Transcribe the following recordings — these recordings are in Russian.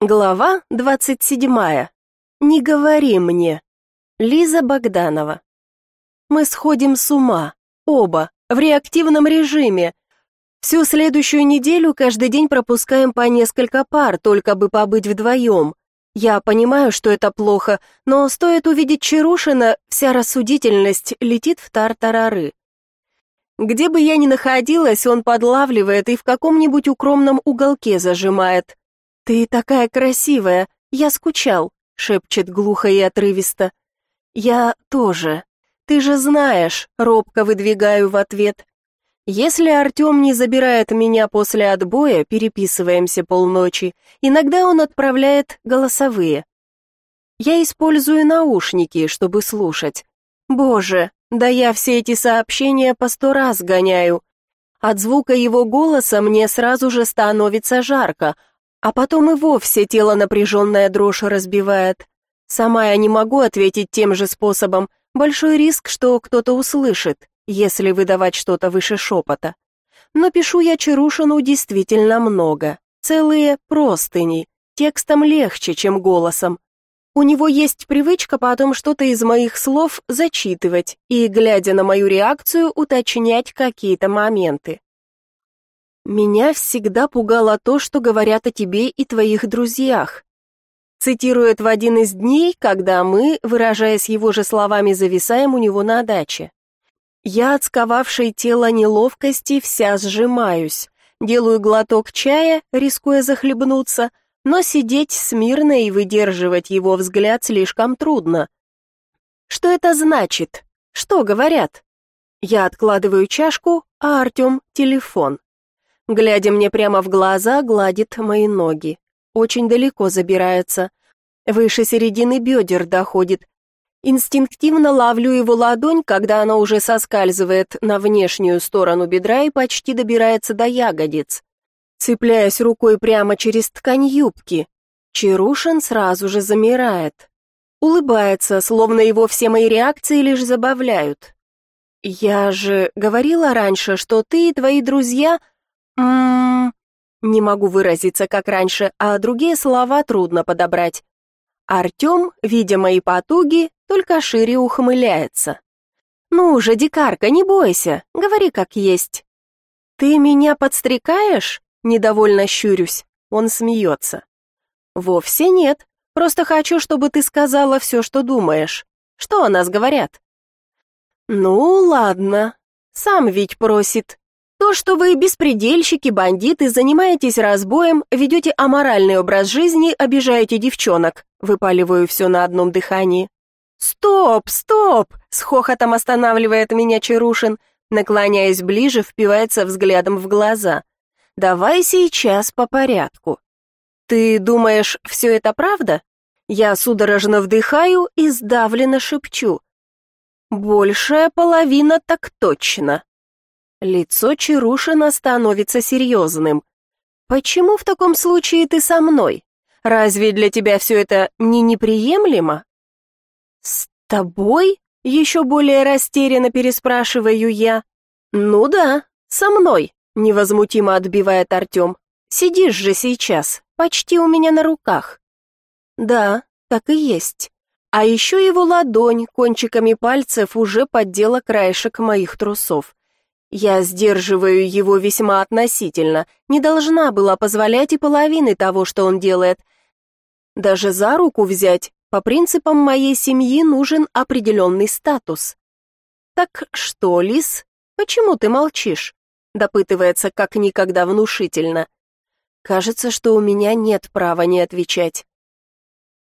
Глава двадцать седьмая. Не говори мне. Лиза Богданова. Мы сходим с ума, оба, в реактивном режиме. Всю следующую неделю каждый день пропускаем по несколько пар, только бы побыть вдвоем. Я понимаю, что это плохо, но стоит увидеть Чарушина, вся рассудительность летит в тартарары. Где бы я ни находилась, он подлавливает и в каком-нибудь укромном уголке зажимает. «Ты такая красивая, я скучал», — шепчет глухо и отрывисто. «Я тоже. Ты же знаешь», — робко выдвигаю в ответ. Если Артем не забирает меня после отбоя, переписываемся полночи, иногда он отправляет голосовые. Я использую наушники, чтобы слушать. Боже, да я все эти сообщения по сто раз гоняю. От звука его голоса мне сразу же становится жарко, а потом и вовсе тело напряженная дрожь разбивает. Сама я не могу ответить тем же способом. Большой риск, что кто-то услышит, если выдавать что-то выше шепота. Но пишу я Чарушину действительно много. Целые простыни. Текстом легче, чем голосом. У него есть привычка потом что-то из моих слов зачитывать и, глядя на мою реакцию, уточнять какие-то моменты. Меня всегда пугало то, что говорят о тебе и твоих друзьях. Цитирует в один из дней, когда мы, выражаясь его же словами, зависаем у него на даче. Я от сковавшей тело неловкости вся сжимаюсь, делаю глоток чая, рискуя захлебнуться, но сидеть смирно и выдерживать его взгляд слишком трудно. Что это значит? Что говорят? Я откладываю чашку, а Артем — телефон. Глядя мне прямо в глаза, гладит мои ноги. Очень далеко забирается. Выше середины бедер доходит. Инстинктивно ловлю его ладонь, когда она уже соскальзывает на внешнюю сторону бедра и почти добирается до ягодиц. Цепляясь рукой прямо через ткань юбки, Чарушин сразу же замирает. Улыбается, словно его все мои реакции лишь забавляют. «Я же говорила раньше, что ты и твои друзья Не могу выразиться, как раньше, а другие слова трудно подобрать. Артем, видя мои потуги, только шире ухмыляется. «Ну уже дикарка, не бойся, говори как есть». «Ты меня подстрекаешь?» Недовольно щурюсь. Он смеется. «Вовсе нет. Просто хочу, чтобы ты сказала все, что думаешь. Что о нас говорят?» «Ну, ладно. Сам ведь просит. То, что вы беспредельщики, бандиты, занимаетесь разбоем, ведете аморальный образ жизни, обижаете девчонок. Выпаливаю все на одном дыхании. Стоп, стоп! С хохотом останавливает меня Чарушин, наклоняясь ближе, впивается взглядом в глаза. Давай сейчас по порядку. Ты думаешь, все это правда? Я судорожно вдыхаю и сдавленно шепчу. Большая половина так точно. Лицо Чарушина становится серьезным. «Почему в таком случае ты со мной? Разве для тебя все это не неприемлемо?» «С тобой?» — еще более растерянно переспрашиваю я. «Ну да, со мной», — невозмутимо отбивает Артем. «Сидишь же сейчас, почти у меня на руках». «Да, так и есть». А еще его ладонь кончиками пальцев уже поддела краешек моих трусов. Я сдерживаю его весьма относительно, не должна была позволять и половины того, что он делает. Даже за руку взять, по принципам моей семьи нужен определенный статус. «Так что, Лис, почему ты молчишь?» допытывается как никогда внушительно. Кажется, что у меня нет права не отвечать.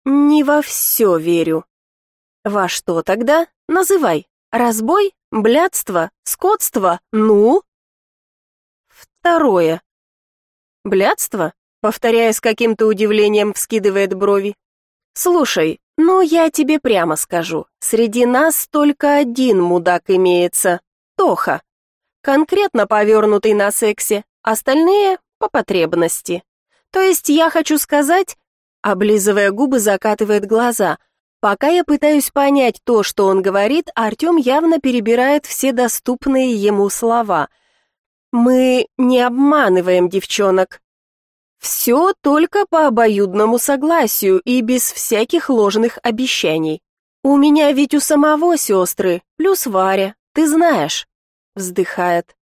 «Не во все верю». «Во что тогда? Называй. Разбой? Блядство? Скотство? Ну? Второе. Блядство? Повторяя с каким-то удивлением, вскидывает брови. Слушай, ну я тебе прямо скажу. Среди нас только один мудак имеется. Тоха. Конкретно повернутый на сексе, остальные по потребности. То есть я хочу сказать, облизывая губы, закатывает глаза – Пока я пытаюсь понять то, что он говорит, Артем явно перебирает все доступные ему слова. «Мы не обманываем девчонок». Все только по обоюдному согласию и без всяких ложных обещаний. У меня ведь у самого сестры, плюс Варя, ты знаешь. Вздыхает.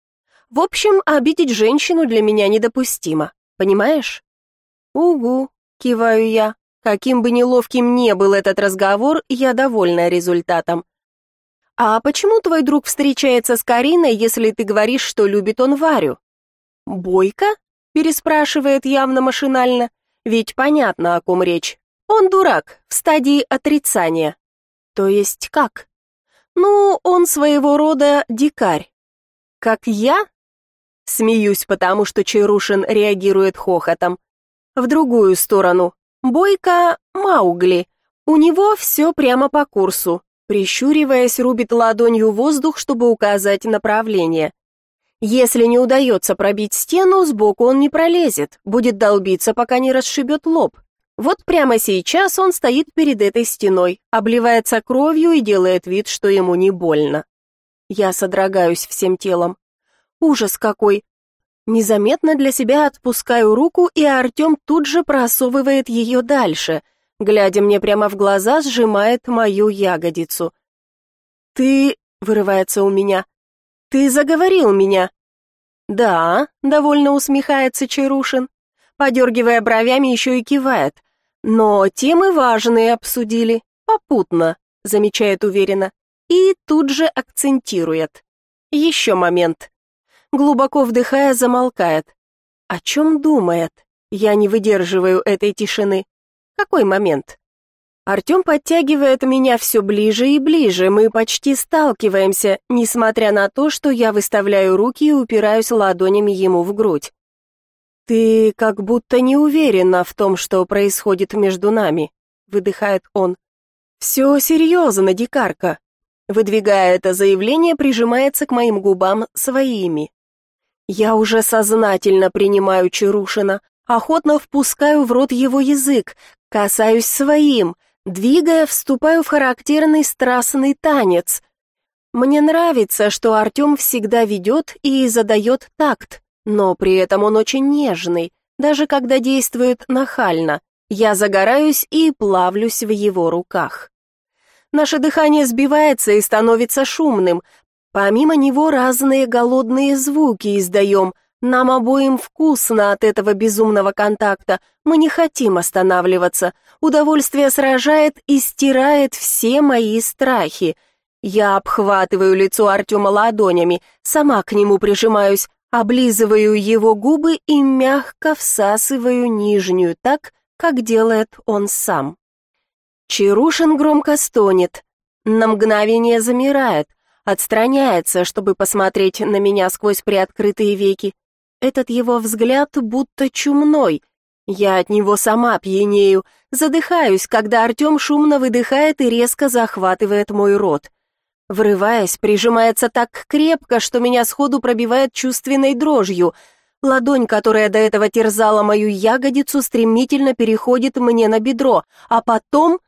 В общем, обидеть женщину для меня недопустимо, понимаешь? Угу, киваю я. Каким бы неловким ни был этот разговор, я довольна результатом. А почему твой друг встречается с Кариной, если ты говоришь, что любит он Варю? Бойко? переспрашивает явно машинально, ведь понятно, о ком речь. Он дурак, в стадии отрицания. То есть как? Ну, он своего рода дикарь. Как я? Смеюсь, потому что Чарушин реагирует хохотом. В другую сторону. Бойко Маугли. У него все прямо по курсу. Прищуриваясь, рубит ладонью воздух, чтобы указать направление. Если не удается пробить стену, сбоку он не пролезет, будет долбиться, пока не расшибет лоб. Вот прямо сейчас он стоит перед этой стеной, обливается кровью и делает вид, что ему не больно. Я содрогаюсь всем телом. Ужас какой! Незаметно для себя отпускаю руку, и Артем тут же просовывает ее дальше, глядя мне прямо в глаза, сжимает мою ягодицу. «Ты...» — вырывается у меня. «Ты заговорил меня». «Да», — довольно усмехается Чарушин, подергивая бровями, еще и кивает. «Но темы важные обсудили, попутно», — замечает уверенно, и тут же акцентирует. «Еще момент». Глубоко вдыхая, замолкает. «О чем думает?» Я не выдерживаю этой тишины. «Какой момент?» Артем подтягивает меня все ближе и ближе, мы почти сталкиваемся, несмотря на то, что я выставляю руки и упираюсь ладонями ему в грудь. «Ты как будто не уверена в том, что происходит между нами», — выдыхает он. «Все серьезно, дикарка». Выдвигая это заявление, прижимается к моим губам своими. Я уже сознательно принимаю Чарушина, охотно впускаю в рот его язык, касаюсь своим — Двигая, вступаю в характерный страстный танец. Мне нравится, что Артем всегда ведет и задает такт, но при этом он очень нежный, даже когда действует нахально. Я загораюсь и плавлюсь в его руках. Наше дыхание сбивается и становится шумным. Помимо него разные голодные звуки издаем – нам обоим вкусно от этого безумного контакта. Мы не хотим останавливаться. Удовольствие сражает и стирает все мои страхи. Я обхватываю лицо Артема ладонями, сама к нему прижимаюсь, облизываю его губы и мягко всасываю нижнюю так, как делает он сам. Чарушин громко стонет, на мгновение замирает, отстраняется, чтобы посмотреть на меня сквозь приоткрытые веки, этот его взгляд будто чумной. Я от него сама пьянею, задыхаюсь, когда Артем шумно выдыхает и резко захватывает мой рот. Врываясь, прижимается так крепко, что меня сходу пробивает чувственной дрожью. Ладонь, которая до этого терзала мою ягодицу, стремительно переходит мне на бедро, а потом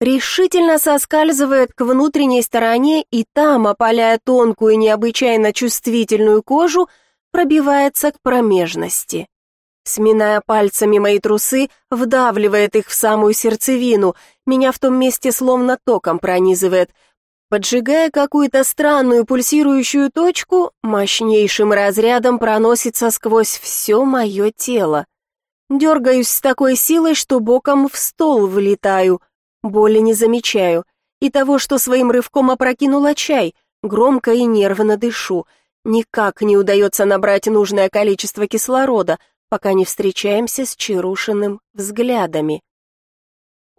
решительно соскальзывает к внутренней стороне и там, опаляя тонкую необычайно чувствительную кожу, пробивается к промежности. Сминая пальцами мои трусы, вдавливает их в самую сердцевину, меня в том месте словно током пронизывает. Поджигая какую-то странную пульсирующую точку, мощнейшим разрядом проносится сквозь все мое тело. Дергаюсь с такой силой, что боком в стол вылетаю. Боли не замечаю. И того, что своим рывком опрокинула чай, громко и нервно дышу — Никак не удается набрать нужное количество кислорода, пока не встречаемся с Чарушиным взглядами.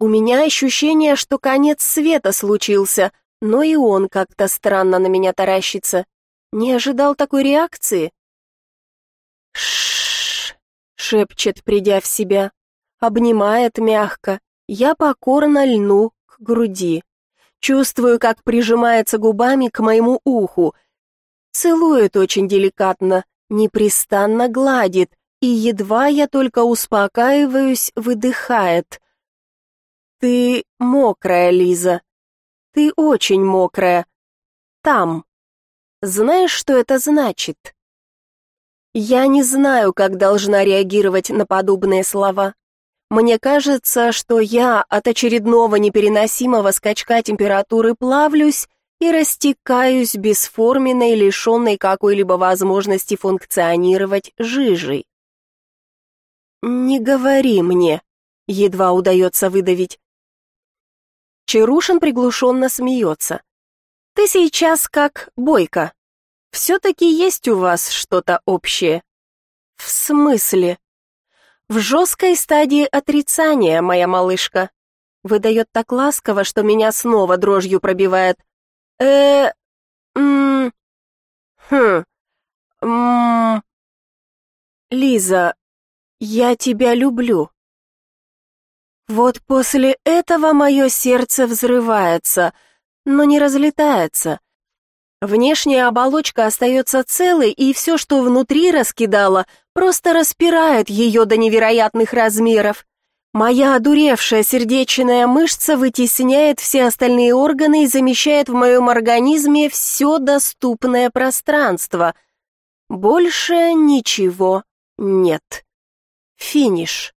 У меня ощущение, что конец света случился, но и он как-то странно на меня таращится. Не ожидал такой реакции. Шш, шепчет, придя в себя, обнимает мягко. Я покорно льну к груди. Чувствую, как прижимается губами к моему уху, Целует очень деликатно, непрестанно гладит, и едва я только успокаиваюсь, выдыхает. «Ты мокрая, Лиза. Ты очень мокрая. Там. Знаешь, что это значит?» Я не знаю, как должна реагировать на подобные слова. Мне кажется, что я от очередного непереносимого скачка температуры плавлюсь и растекаюсь бесформенной, лишенной какой-либо возможности функционировать жижей. «Не говори мне», — едва удается выдавить. Чарушин приглушенно смеется. «Ты сейчас как Бойко. Все-таки есть у вас что-то общее». «В смысле?» «В жесткой стадии отрицания, моя малышка». Выдает так ласково, что меня снова дрожью пробивает. э м хм, м Лиза, я тебя люблю. Вот после этого мое сердце взрывается, но не разлетается. Внешняя оболочка остается целой, и все, что внутри раскидала, просто распирает ее до невероятных размеров. Моя одуревшая сердечная мышца вытесняет все остальные органы и замещает в моем организме все доступное пространство. Больше ничего нет. Финиш.